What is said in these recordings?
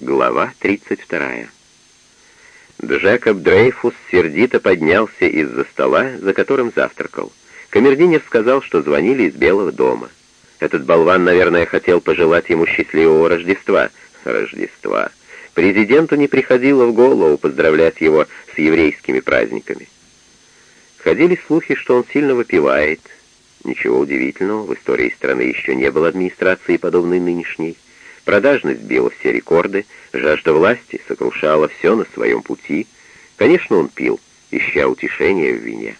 Глава 32. Джекоб Дрейфус сердито поднялся из-за стола, за которым завтракал. Камердинер сказал, что звонили из Белого дома. Этот болван, наверное, хотел пожелать ему счастливого Рождества. Рождества. Президенту не приходило в голову поздравлять его с еврейскими праздниками. Ходили слухи, что он сильно выпивает. Ничего удивительного, в истории страны еще не было администрации, подобной нынешней. Продажность била все рекорды, жажда власти сокрушала все на своем пути. Конечно, он пил, ища утешения в вине.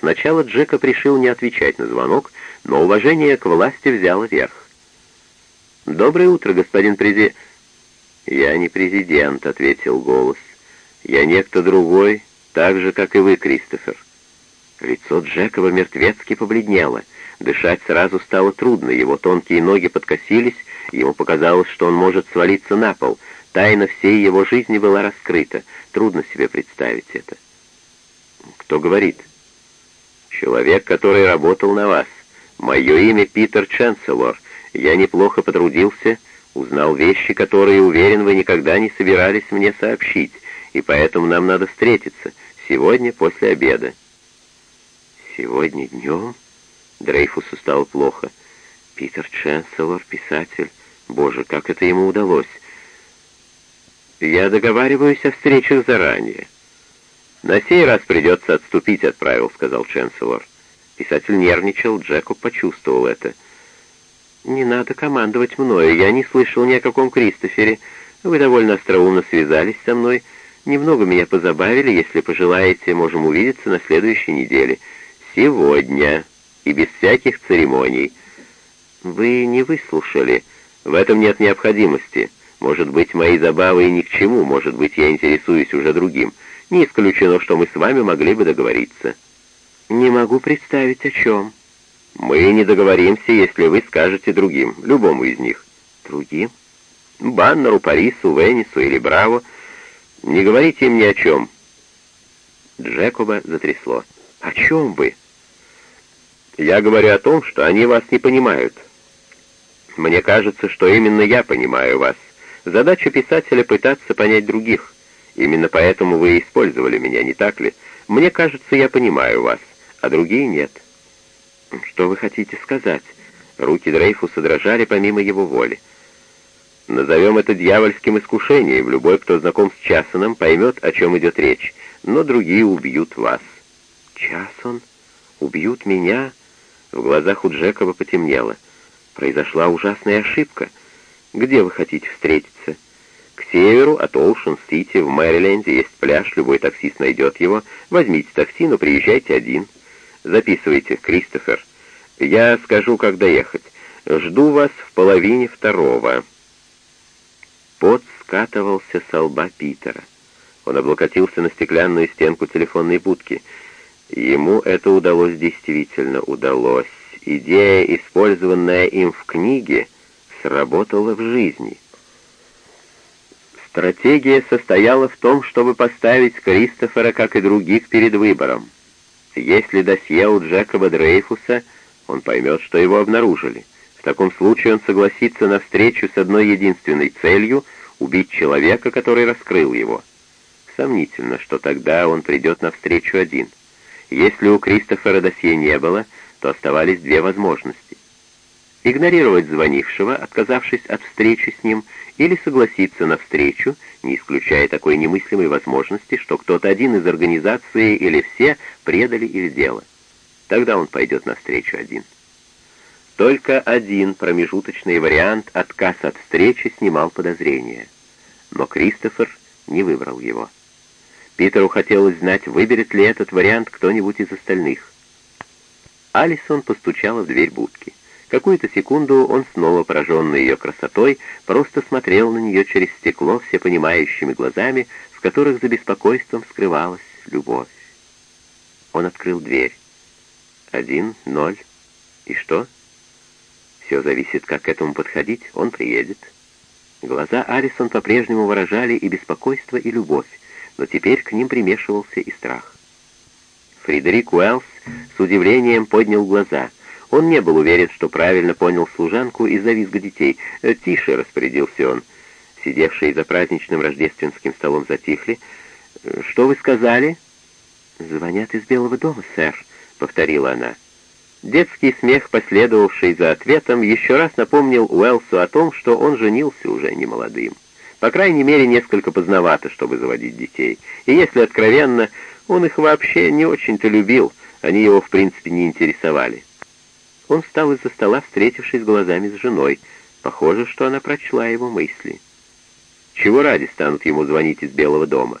Сначала Джека решил не отвечать на звонок, но уважение к власти взяло верх. «Доброе утро, господин президент». «Я не президент», — ответил голос. «Я некто другой, так же, как и вы, Кристофер». Лицо Джекова мертвецки побледнело — Дышать сразу стало трудно, его тонкие ноги подкосились, ему показалось, что он может свалиться на пол. Тайна всей его жизни была раскрыта. Трудно себе представить это. Кто говорит? Человек, который работал на вас. Мое имя Питер Ченселор. Я неплохо потрудился, узнал вещи, которые, уверен, вы никогда не собирались мне сообщить, и поэтому нам надо встретиться. Сегодня после обеда. Сегодня днем? Дрейфусу стало плохо. Питер Ченселор, писатель. Боже, как это ему удалось. Я договариваюсь о встречах заранее. На сей раз придется отступить от правил, сказал Ченселор. Писатель нервничал, Джекоб почувствовал это. «Не надо командовать мною, я не слышал ни о каком Кристофере. Вы довольно остроумно связались со мной. Немного меня позабавили, если пожелаете, можем увидеться на следующей неделе. Сегодня» и без всяких церемоний. Вы не выслушали. В этом нет необходимости. Может быть, мои забавы и ни к чему, может быть, я интересуюсь уже другим. Не исключено, что мы с вами могли бы договориться. Не могу представить, о чем. Мы не договоримся, если вы скажете другим, любому из них. Другим? Баннеру, Парису, Веннису или Браво. Не говорите им ни о чем. Джекоба затрясло. «О чем вы?» Я говорю о том, что они вас не понимают. Мне кажется, что именно я понимаю вас. Задача писателя — пытаться понять других. Именно поэтому вы использовали меня, не так ли? Мне кажется, я понимаю вас, а другие нет. Что вы хотите сказать? Руки Дрейфуса дрожали помимо его воли. Назовем это дьявольским искушением. Любой, кто знаком с Часоном, поймет, о чем идет речь. Но другие убьют вас. Часон? Убьют меня? В глазах у Джекова потемнело. Произошла ужасная ошибка. Где вы хотите встретиться? К северу от Оушен-Сити в Мэриленде есть пляж, любой таксист найдет его. Возьмите такси, но приезжайте один. Записывайте, Кристофер. Я скажу, как доехать. Жду вас в половине второго. Пот скатывался со лба Питера. Он облокотился на стеклянную стенку телефонной будки — Ему это удалось действительно удалось. Идея, использованная им в книге, сработала в жизни. Стратегия состояла в том, чтобы поставить Кристофера, как и других, перед выбором. Если досье у Джекоба Дрейфуса, он поймет, что его обнаружили. В таком случае он согласится на встречу с одной единственной целью — убить человека, который раскрыл его. Сомнительно, что тогда он придет на встречу один — если у Кристофера досье не было, то оставались две возможности. Игнорировать звонившего, отказавшись от встречи с ним, или согласиться на встречу, не исключая такой немыслимой возможности, что кто-то один из организации или все предали их дело. Тогда он пойдет на встречу один. Только один промежуточный вариант отказ от встречи снимал подозрения. Но Кристофер не выбрал его. Питеру хотелось знать, выберет ли этот вариант кто-нибудь из остальных. Алисон постучала в дверь будки. Какую-то секунду он, снова пораженный ее красотой, просто смотрел на нее через стекло всепонимающими глазами, в которых за беспокойством скрывалась любовь. Он открыл дверь. Один, ноль. И что? Все зависит, как к этому подходить. Он приедет. Глаза Алисон по-прежнему выражали и беспокойство, и любовь но теперь к ним примешивался и страх. Фредерик Уэллс с удивлением поднял глаза. Он не был уверен, что правильно понял служанку из-за визга детей. «Тише», — распорядился он. сидевшие за праздничным рождественским столом, затихли. «Что вы сказали?» «Звонят из Белого дома, сэр», — повторила она. Детский смех, последовавший за ответом, еще раз напомнил Уэлсу о том, что он женился уже немолодым. По крайней мере, несколько поздновато, чтобы заводить детей. И если откровенно, он их вообще не очень-то любил, они его в принципе не интересовали. Он встал из-за стола, встретившись глазами с женой. Похоже, что она прочла его мысли. Чего ради станут ему звонить из Белого дома?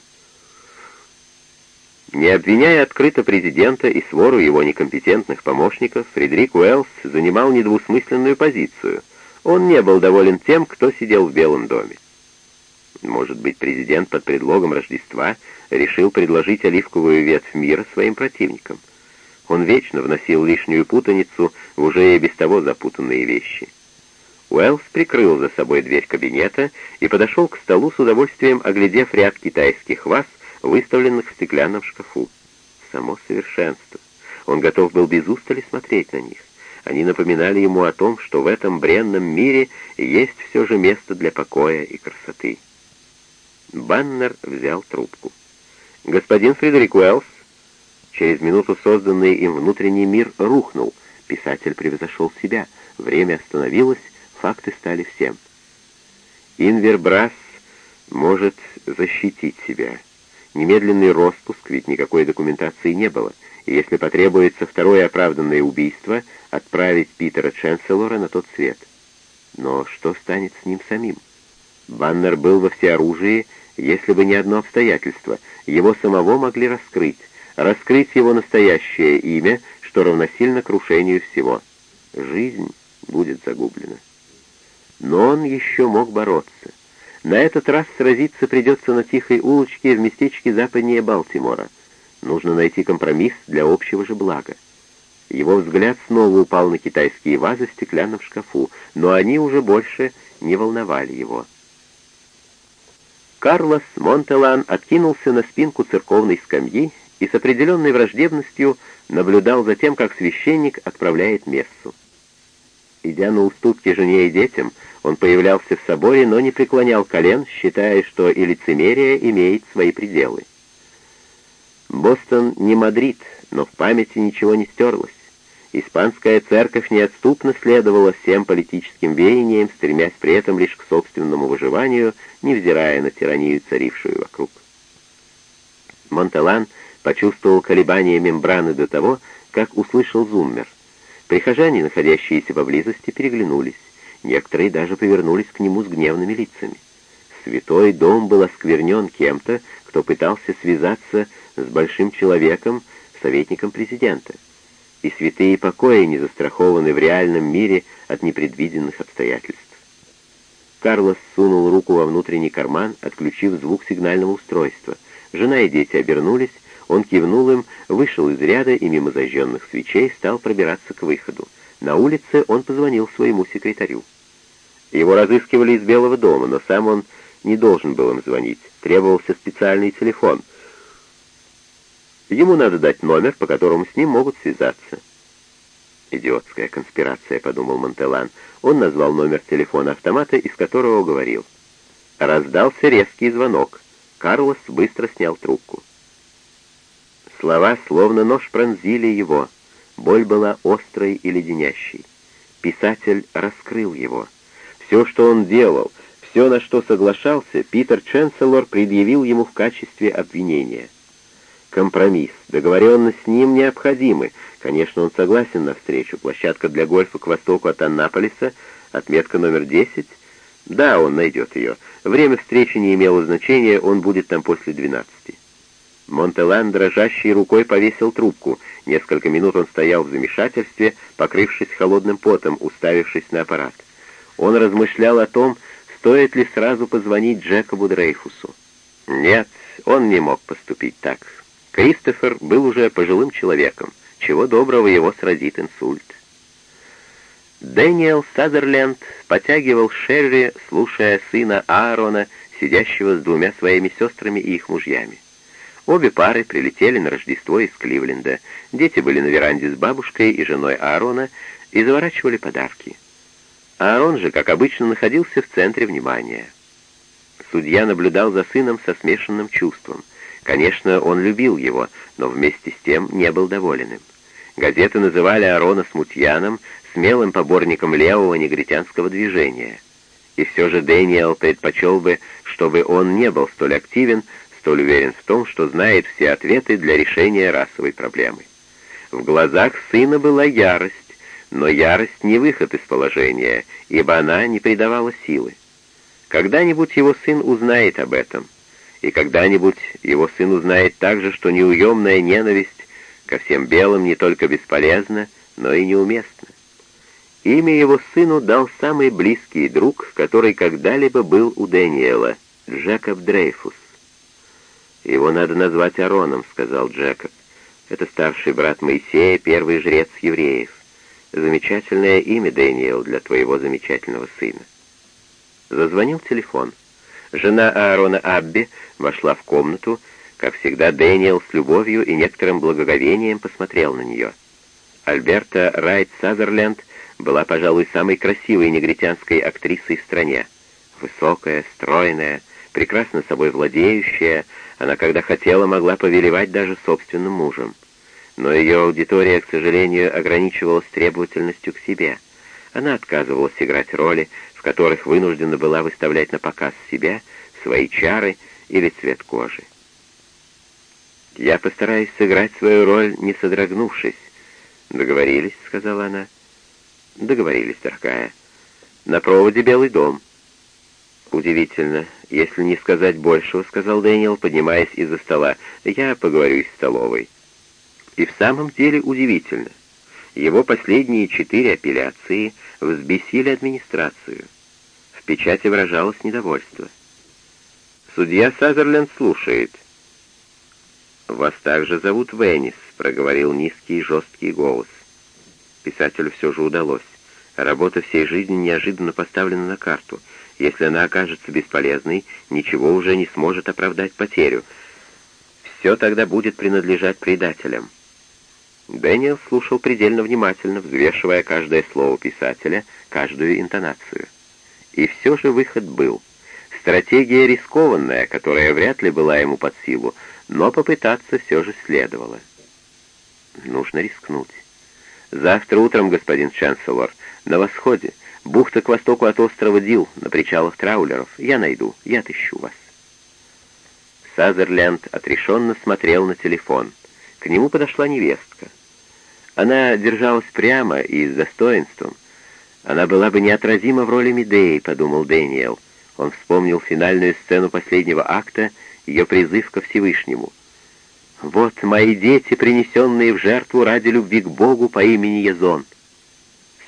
Не обвиняя открыто президента и свору его некомпетентных помощников, Фредерик Уэллс занимал недвусмысленную позицию. Он не был доволен тем, кто сидел в Белом доме. Может быть, президент под предлогом Рождества решил предложить оливковую ветвь мира своим противникам. Он вечно вносил лишнюю путаницу в уже и без того запутанные вещи. Уэллс прикрыл за собой дверь кабинета и подошел к столу с удовольствием, оглядев ряд китайских ваз, выставленных в стеклянном шкафу. Само совершенство. Он готов был без устали смотреть на них. Они напоминали ему о том, что в этом бренном мире есть все же место для покоя и красоты. Баннер взял трубку. «Господин Фредерик Уэллс?» Через минуту созданный им внутренний мир рухнул. Писатель превзошел себя. Время остановилось, факты стали всем. Инвербрас может защитить себя. Немедленный распуск, ведь никакой документации не было, и если потребуется второе оправданное убийство, отправить Питера Ченселора на тот свет. Но что станет с ним самим? Баннер был во всеоружии, если бы не одно обстоятельство. Его самого могли раскрыть, раскрыть его настоящее имя, что равносильно крушению всего. Жизнь будет загублена. Но он еще мог бороться. На этот раз сразиться придется на тихой улочке в местечке западнее Балтимора. Нужно найти компромисс для общего же блага. Его взгляд снова упал на китайские вазы в стеклянном шкафу, но они уже больше не волновали его. Карлос Монтелан откинулся на спинку церковной скамьи и с определенной враждебностью наблюдал за тем, как священник отправляет мессу. Идя на уступки жене и детям, он появлялся в соборе, но не преклонял колен, считая, что и лицемерие имеет свои пределы. Бостон не Мадрид, но в памяти ничего не стерлось. Испанская церковь неотступно следовала всем политическим веяниям, стремясь при этом лишь к собственному выживанию, невзирая на тиранию, царившую вокруг. Монталан почувствовал колебания мембраны до того, как услышал зуммер. Прихожане, находящиеся поблизости, переглянулись. Некоторые даже повернулись к нему с гневными лицами. Святой дом был осквернен кем-то, кто пытался связаться с большим человеком, советником президента. И святые покои не застрахованы в реальном мире от непредвиденных обстоятельств. Карлос сунул руку во внутренний карман, отключив звук сигнального устройства. Жена и дети обернулись, он кивнул им, вышел из ряда и мимо зажженных свечей стал пробираться к выходу. На улице он позвонил своему секретарю. Его разыскивали из Белого дома, но сам он не должен был им звонить. Требовался специальный телефон. Ему надо дать номер, по которому с ним могут связаться. «Идиотская конспирация», — подумал Монтелан. Он назвал номер телефона автомата, из которого говорил. Раздался резкий звонок. Карлос быстро снял трубку. Слова, словно нож, пронзили его. Боль была острой и леденящей. Писатель раскрыл его. Все, что он делал, все, на что соглашался, Питер Ченселор предъявил ему в качестве обвинения. Компромисс, договоренность с ним необходимы. Конечно, он согласен на встречу. Площадка для гольфа к востоку от Аннаполиса, отметка номер 10. Да, он найдет ее. Время встречи не имело значения, он будет там после 12. Монтелан дрожащей рукой повесил трубку. Несколько минут он стоял в замешательстве, покрывшись холодным потом, уставившись на аппарат. Он размышлял о том, стоит ли сразу позвонить Джекобу Дрейфусу. Нет, он не мог поступить так. Кристофер был уже пожилым человеком. Чего доброго его сразит инсульт. Дэниел Сазерленд потягивал Шерри, слушая сына Аарона, сидящего с двумя своими сестрами и их мужьями. Обе пары прилетели на Рождество из Кливленда. Дети были на веранде с бабушкой и женой Аарона и заворачивали подарки. Аарон же, как обычно, находился в центре внимания. Судья наблюдал за сыном со смешанным чувством. Конечно, он любил его, но вместе с тем не был доволен им. Газеты называли Арона смутьяном, смелым поборником левого негритянского движения. И все же Дэниел предпочел бы, чтобы он не был столь активен, столь уверен в том, что знает все ответы для решения расовой проблемы. В глазах сына была ярость, но ярость не выход из положения, ибо она не придавала силы. Когда-нибудь его сын узнает об этом, и когда-нибудь его сын узнает также, что неуемная ненависть ко всем белым не только бесполезна, но и неуместна. Имя его сыну дал самый близкий друг, который когда-либо был у Дэниела, Джекоб Дрейфус. «Его надо назвать Ароном», — сказал Джекоб. «Это старший брат Моисея, первый жрец евреев. Замечательное имя, Дэниел, для твоего замечательного сына». Зазвонил телефон. Жена Аарона Абби вошла в комнату. Как всегда, Дэниел с любовью и некоторым благоговением посмотрел на нее. Альберта Райт Сазерленд была, пожалуй, самой красивой негритянской актрисой в стране. Высокая, стройная, прекрасно собой владеющая, она, когда хотела, могла повелевать даже собственным мужем. Но ее аудитория, к сожалению, ограничивалась требовательностью к себе. Она отказывалась играть роли, в которых вынуждена была выставлять на показ себя, свои чары или цвет кожи. «Я постараюсь сыграть свою роль, не содрогнувшись». «Договорились», — сказала она. «Договорились, дорогая. На проводе Белый дом». «Удивительно, если не сказать большего», — сказал Дэниел, поднимаясь из-за стола. «Я поговорю с столовой». И в самом деле удивительно. Его последние четыре апелляции взбесили администрацию. В печати выражалось недовольство. Судья Сазерленд слушает. «Вас также зовут Веннис», — проговорил низкий и жесткий голос. Писателю все же удалось. Работа всей жизни неожиданно поставлена на карту — если она окажется бесполезной, ничего уже не сможет оправдать потерю. Все тогда будет принадлежать предателям. Дэниел слушал предельно внимательно, взвешивая каждое слово писателя, каждую интонацию. И все же выход был. Стратегия рискованная, которая вряд ли была ему под силу, но попытаться все же следовало. Нужно рискнуть. Завтра утром, господин Чанселор, на восходе, Бухта к востоку от острова Дил, на причалах траулеров. Я найду, я отыщу вас. Сазерленд отрешенно смотрел на телефон. К нему подошла невестка. Она держалась прямо и с достоинством. Она была бы неотразима в роли Медеи, подумал Дэниел. Он вспомнил финальную сцену последнего акта, ее призыв ко Всевышнему. «Вот мои дети, принесенные в жертву ради любви к Богу по имени Язон».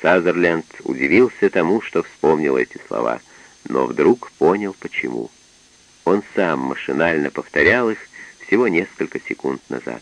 Сазерленд удивился тому, что вспомнил эти слова, но вдруг понял, почему. Он сам машинально повторял их всего несколько секунд назад.